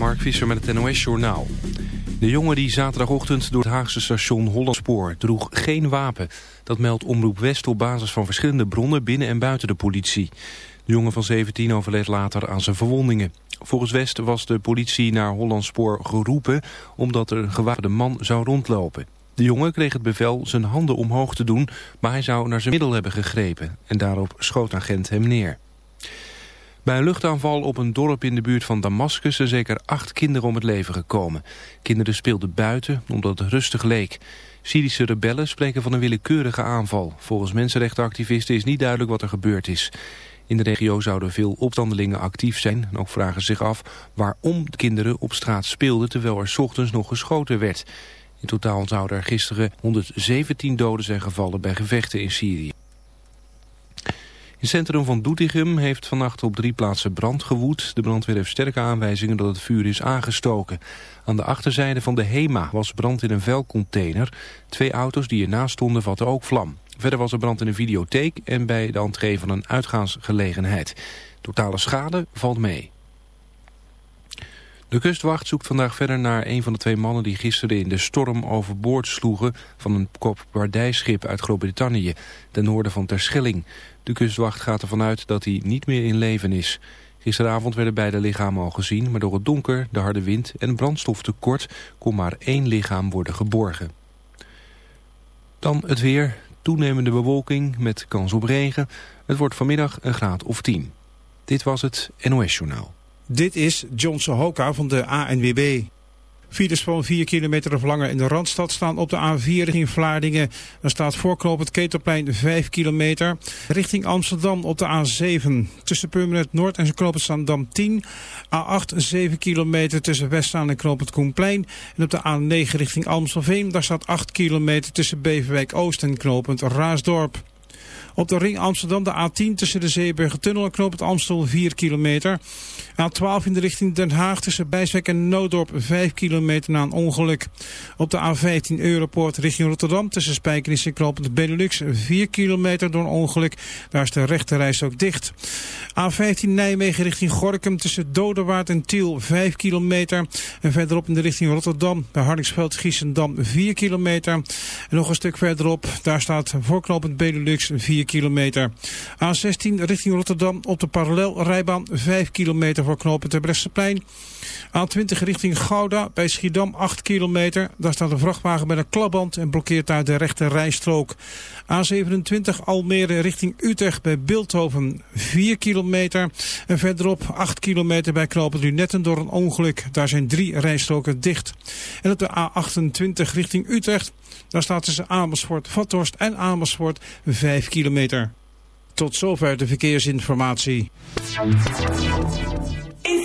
Mark Visser met het NOS-journaal. De jongen die zaterdagochtend door het Haagse station Hollandspoor droeg geen wapen. Dat meldt Omroep West op basis van verschillende bronnen binnen en buiten de politie. De jongen van 17 overleed later aan zijn verwondingen. Volgens West was de politie naar Hollandspoor geroepen omdat er een gewapende man zou rondlopen. De jongen kreeg het bevel zijn handen omhoog te doen, maar hij zou naar zijn middel hebben gegrepen. En daarop schoot agent hem neer. Bij een luchtaanval op een dorp in de buurt van Damascus zijn zeker acht kinderen om het leven gekomen. Kinderen speelden buiten omdat het rustig leek. Syrische rebellen spreken van een willekeurige aanval. Volgens mensenrechtenactivisten is niet duidelijk wat er gebeurd is. In de regio zouden veel opstandelingen actief zijn. En ook vragen zich af waarom de kinderen op straat speelden terwijl er ochtends nog geschoten werd. In totaal zouden er gisteren 117 doden zijn gevallen bij gevechten in Syrië. In het centrum van Doetinchem heeft vannacht op drie plaatsen brand gewoed. De brandweer heeft sterke aanwijzingen dat het vuur is aangestoken. Aan de achterzijde van de HEMA was brand in een vuilcontainer. Twee auto's die ernaast stonden vatten ook vlam. Verder was er brand in een videotheek en bij de entree van een uitgaansgelegenheid. Totale schade valt mee. De kustwacht zoekt vandaag verder naar een van de twee mannen die gisteren in de storm overboord sloegen van een kopwaardijschip uit Groot-Brittannië, ten noorden van Terschelling. De kustwacht gaat ervan uit dat hij niet meer in leven is. Gisteravond werden beide lichamen al gezien, maar door het donker, de harde wind en brandstoftekort kon maar één lichaam worden geborgen. Dan het weer, toenemende bewolking met kans op regen. Het wordt vanmiddag een graad of 10. Dit was het NOS Journaal. Dit is Johnson Hoka van de ANWB. Files van 4 kilometer of langer in de Randstad staan op de A4 richting Vlaardingen. Er staat voorknop het Ketelplein 5 kilometer. Richting Amsterdam op de A7. Tussen Purmerend Noord en Knoopend Zandam 10. A8 7 kilometer tussen Westzaan en Knoopend Koenplein. En op de A9 richting Amstelveen. Daar staat 8 kilometer tussen Beverwijk Oost en Knoopend Raasdorp. Op de ring Amsterdam de A10 tussen de Zeeburgertunnel en Knoop Amstel 4 kilometer. A12 in de richting Den Haag tussen Bijswijk en Noodorp 5 kilometer na een ongeluk. Op de A15 Europoort richting Rotterdam tussen Spijkenis en Knoop Benelux 4 kilometer door een ongeluk. Daar is de rechterreis ook dicht. A15 Nijmegen richting Gorkum tussen Dodewaard en Tiel 5 kilometer. En verderop in de richting Rotterdam bij Hardingsveld Giesendam 4 kilometer. En nog een stuk verderop, daar staat voorknopend Benelux 4 kilometer. A16 richting Rotterdam op de parallelrijbaan 5 kilometer voor knooppunt Terbrechtseplein. A20 richting Gouda bij Schiedam 8 kilometer. Daar staat een vrachtwagen met een klapband en blokkeert daar de rechte rijstrook. A27 Almere richting Utrecht bij Beeldhoven 4 kilometer. En verderop 8 kilometer bij knooppunt Lunetten door een ongeluk. Daar zijn drie rijstroken dicht. En op de A28 richting Utrecht. Daar staat tussen Amersfoort, Vathorst en Amersfoort 5 kilometer. Tot zover de verkeersinformatie. In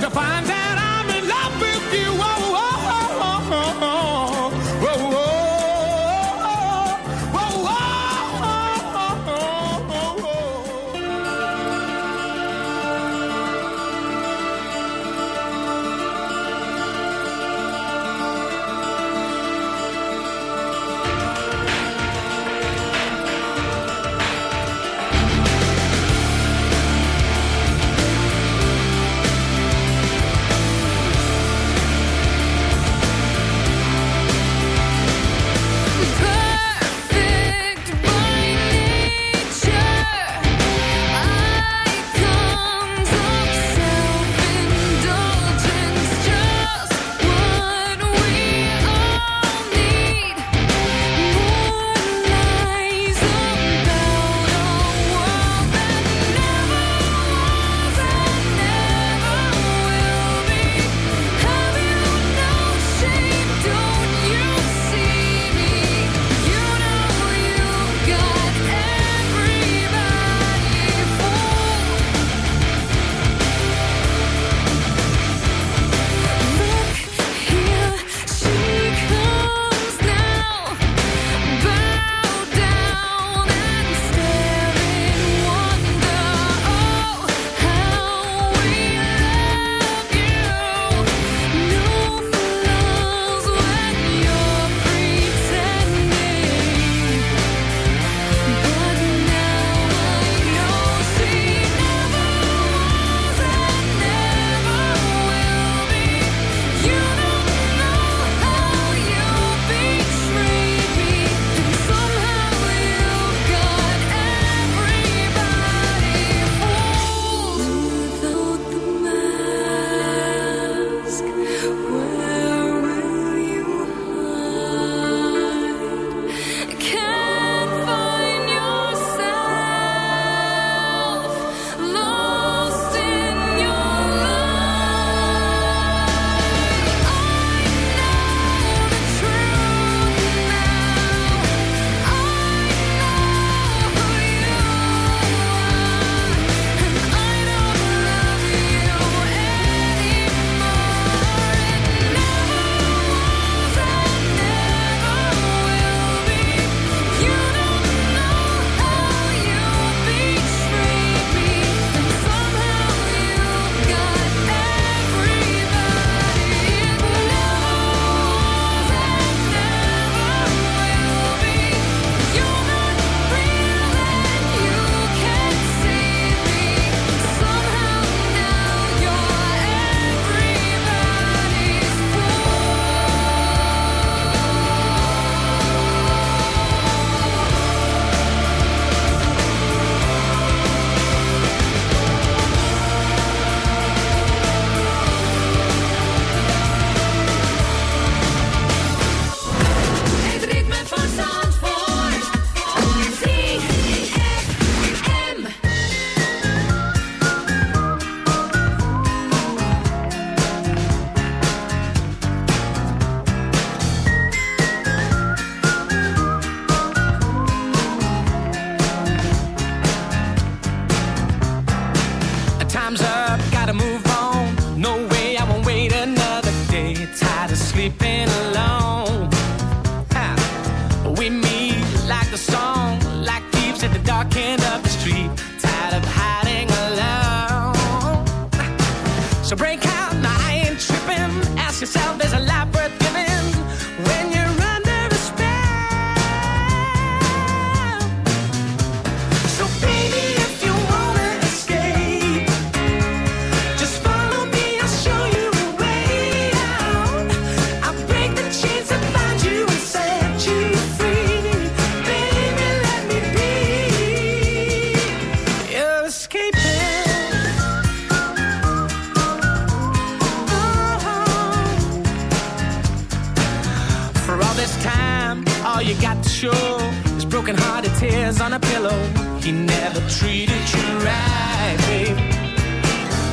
time. All you got to show is broken hearted tears on a pillow. He never treated you right, babe.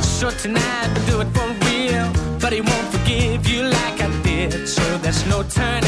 So tonight we'll do it for real, but he won't forgive you like I did. So there's no turning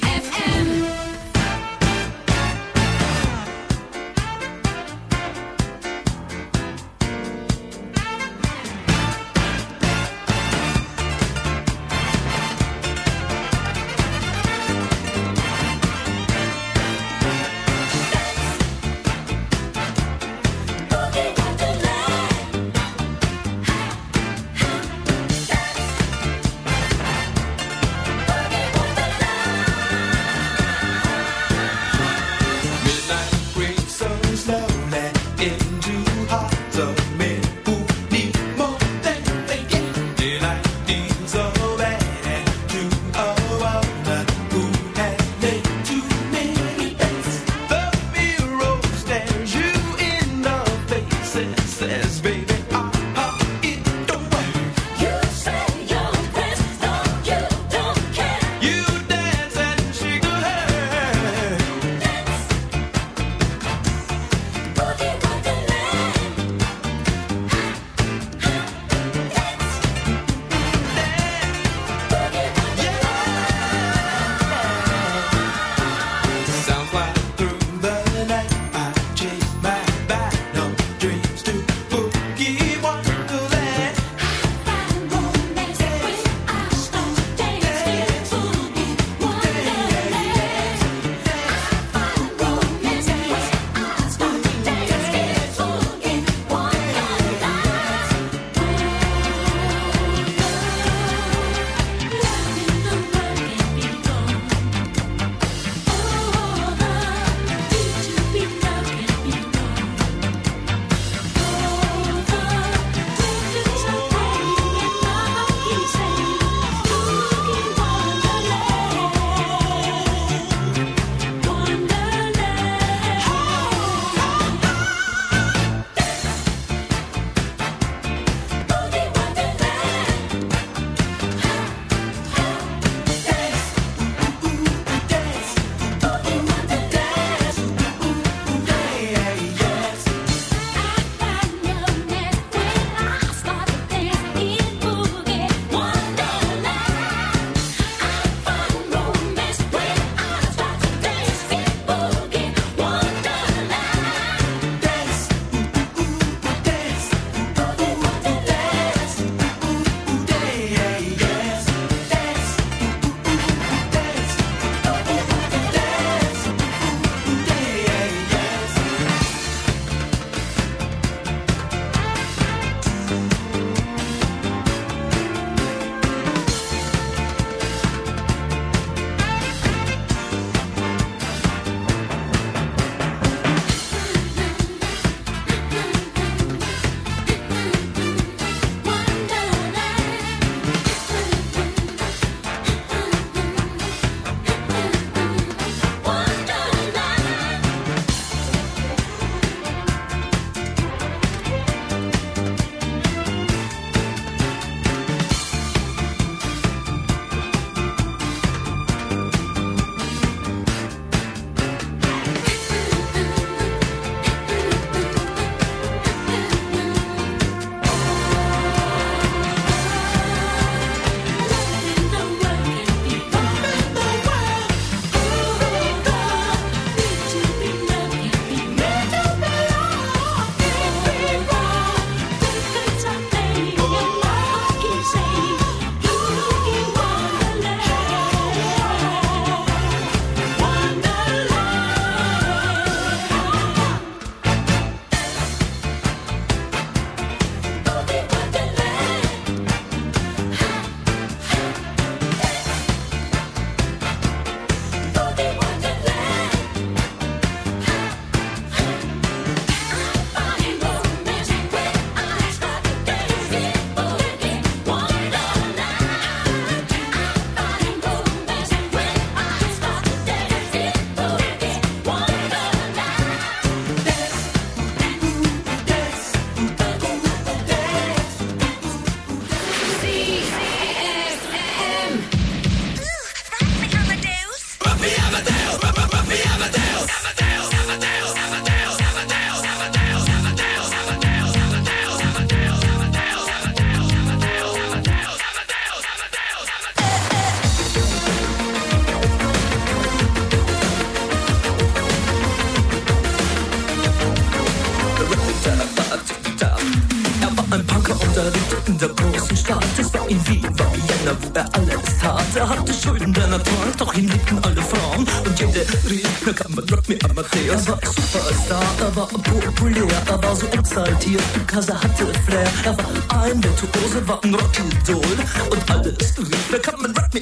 war so exaltiert, because er hatte Flair. Er war ein Virtuose, war ein Rockidol. Und alles rief, na kann man Rock me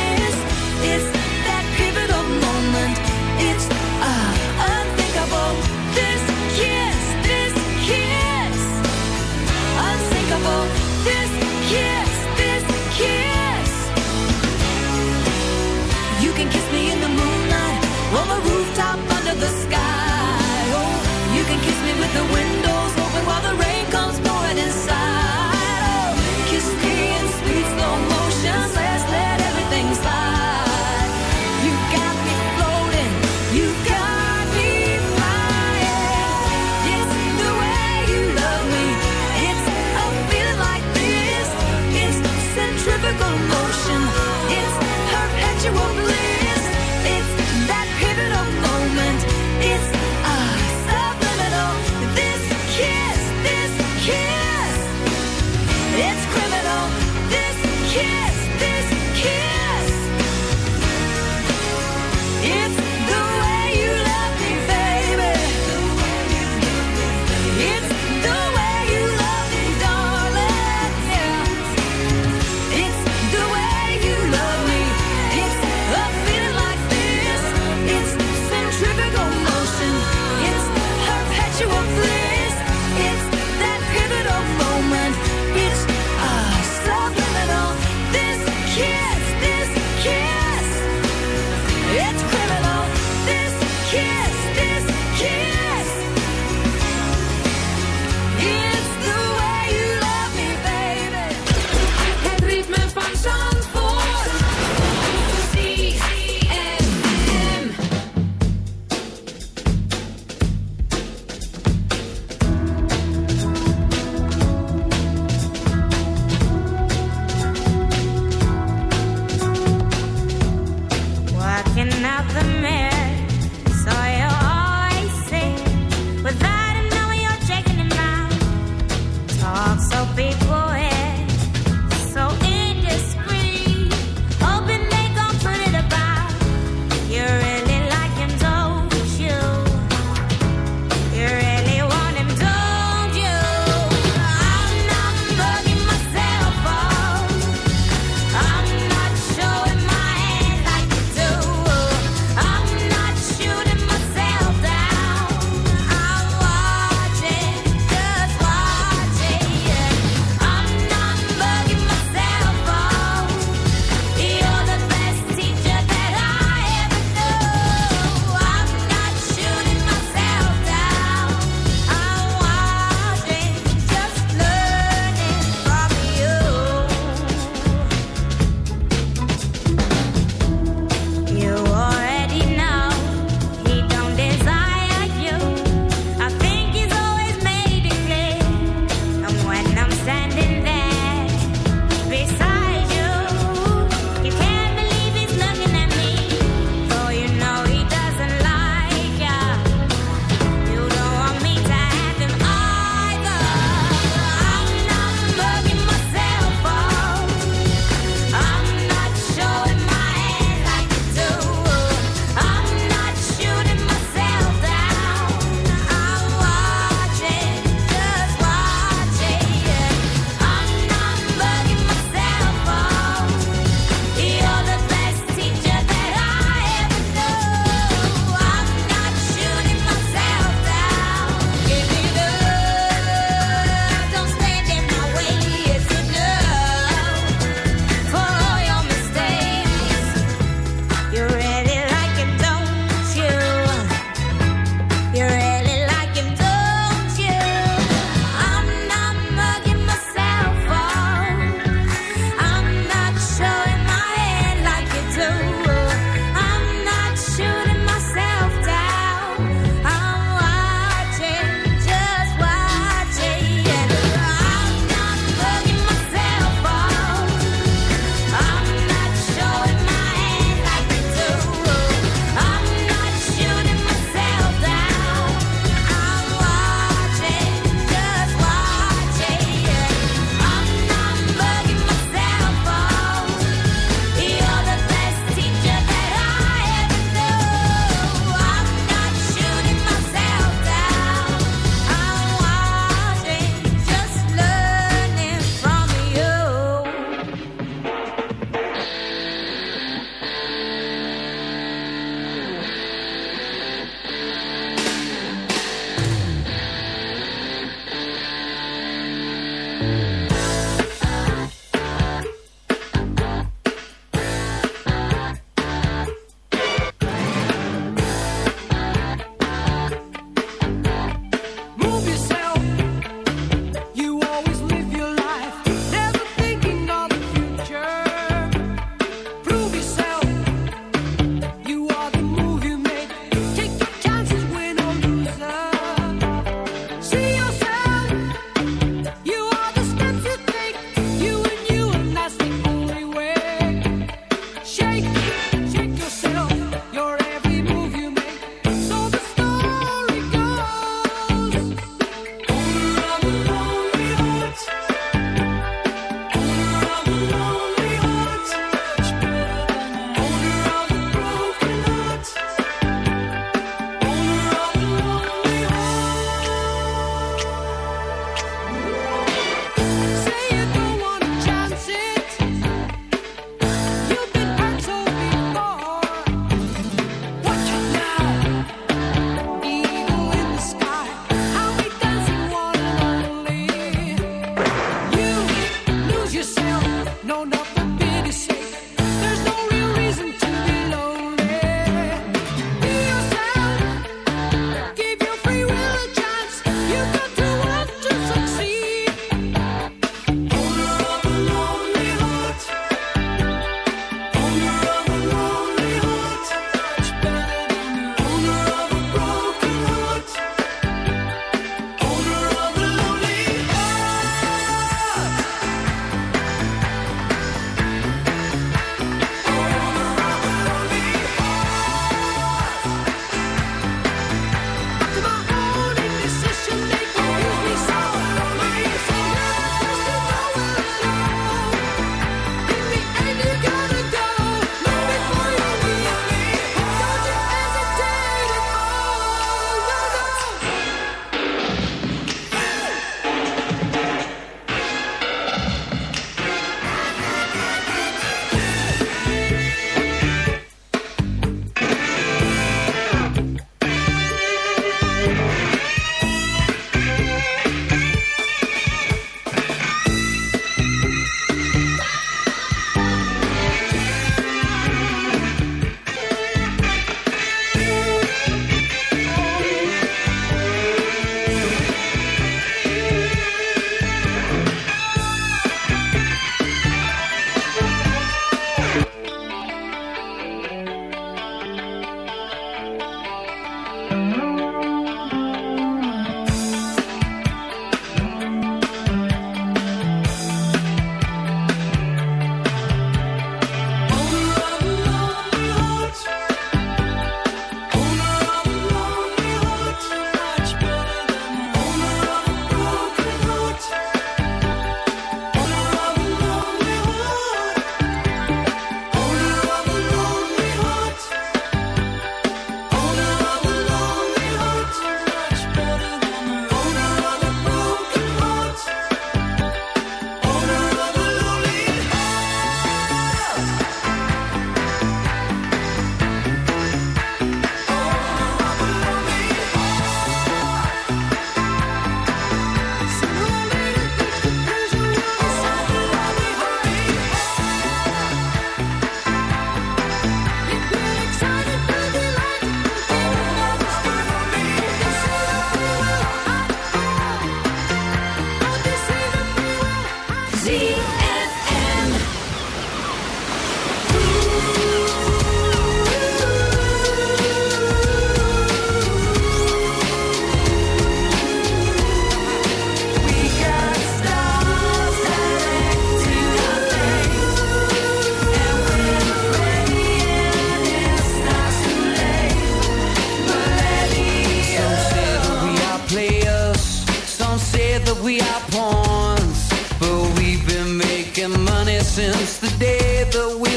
pawns, but we've been making money since the day that we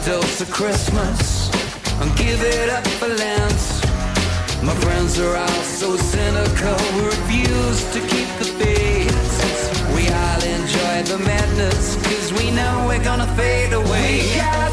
antidote to Christmas and give it up for Lent. My friends are all so cynical, we refuse to keep the faith. We all enjoy the madness, cause we know we're gonna fade away. We got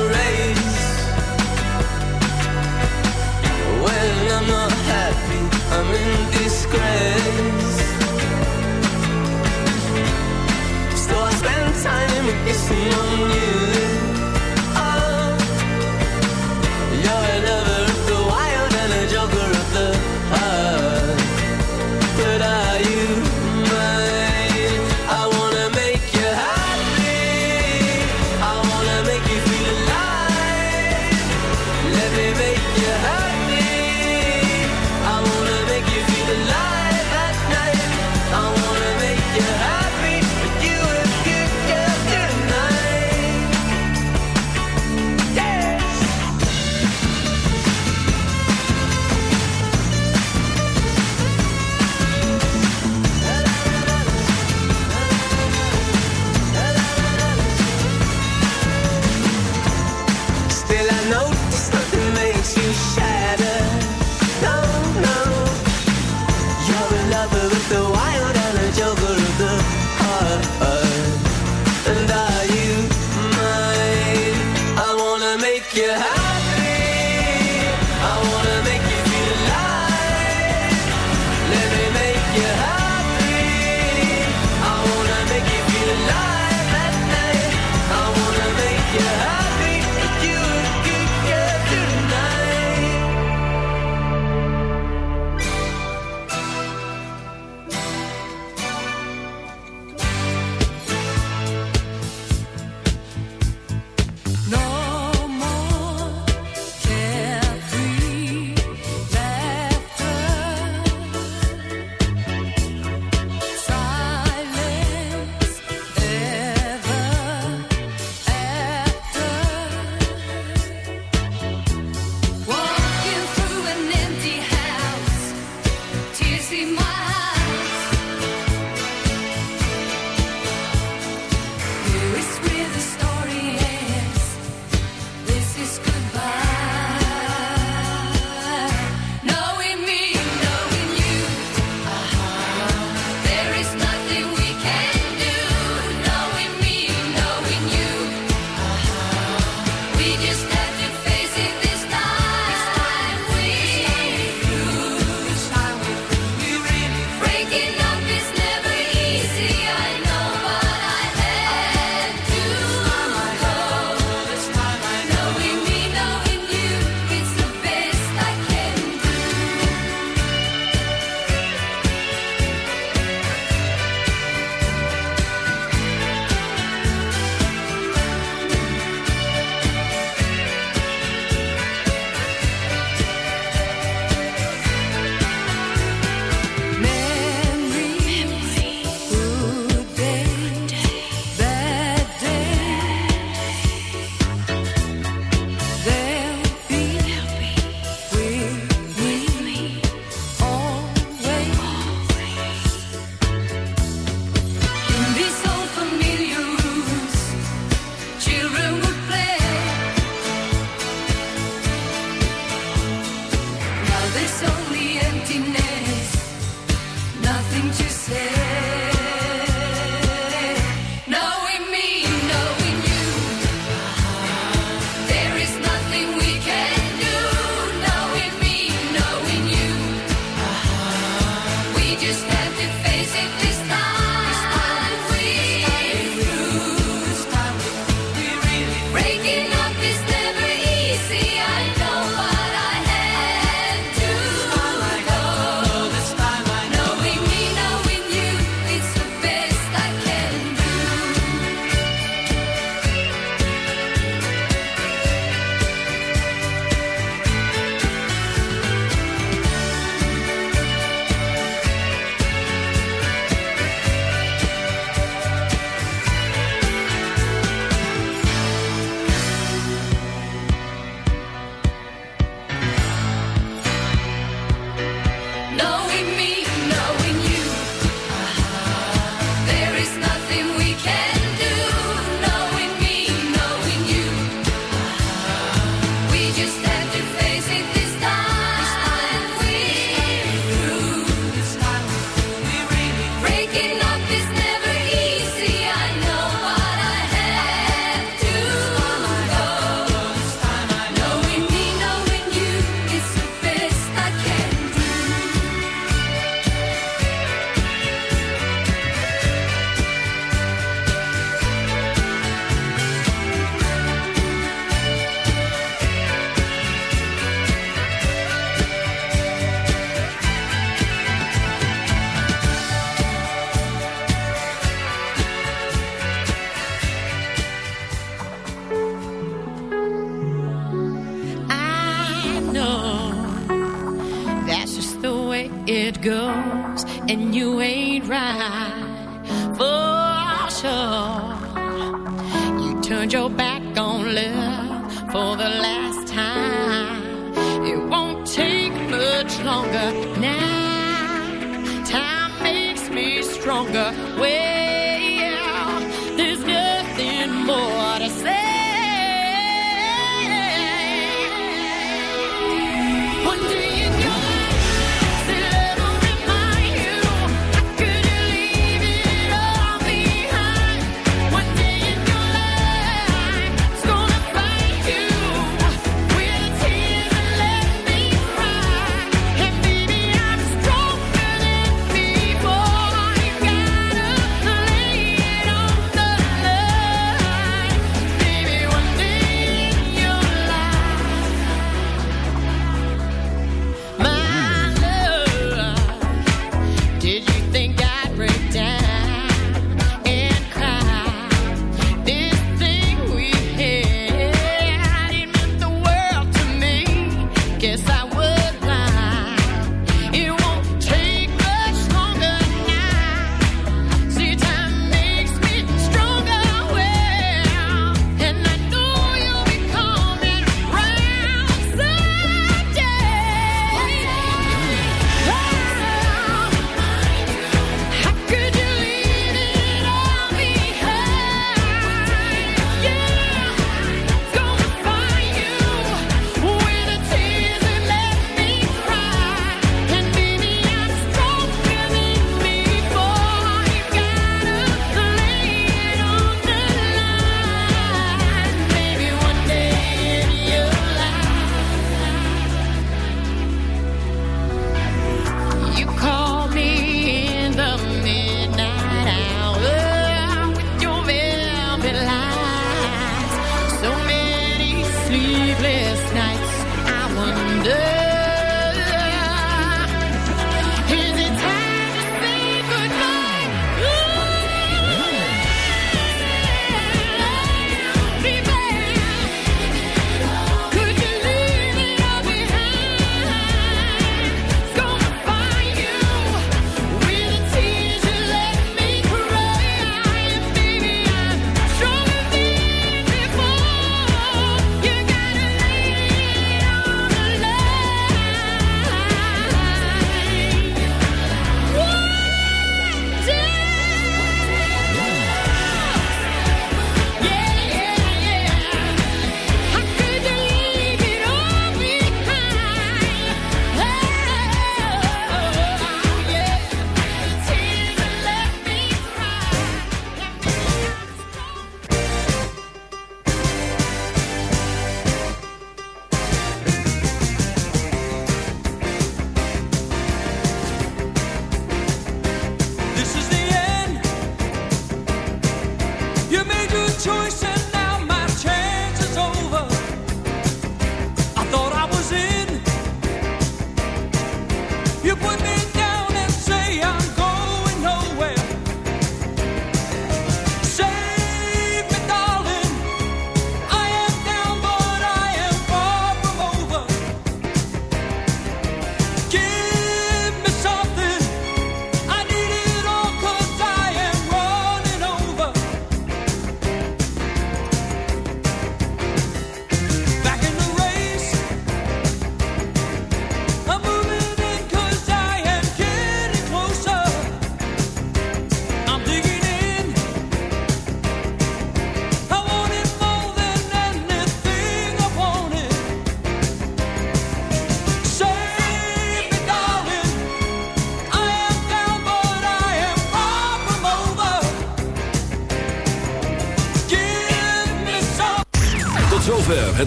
disgrace. Still, I spend time missing on you.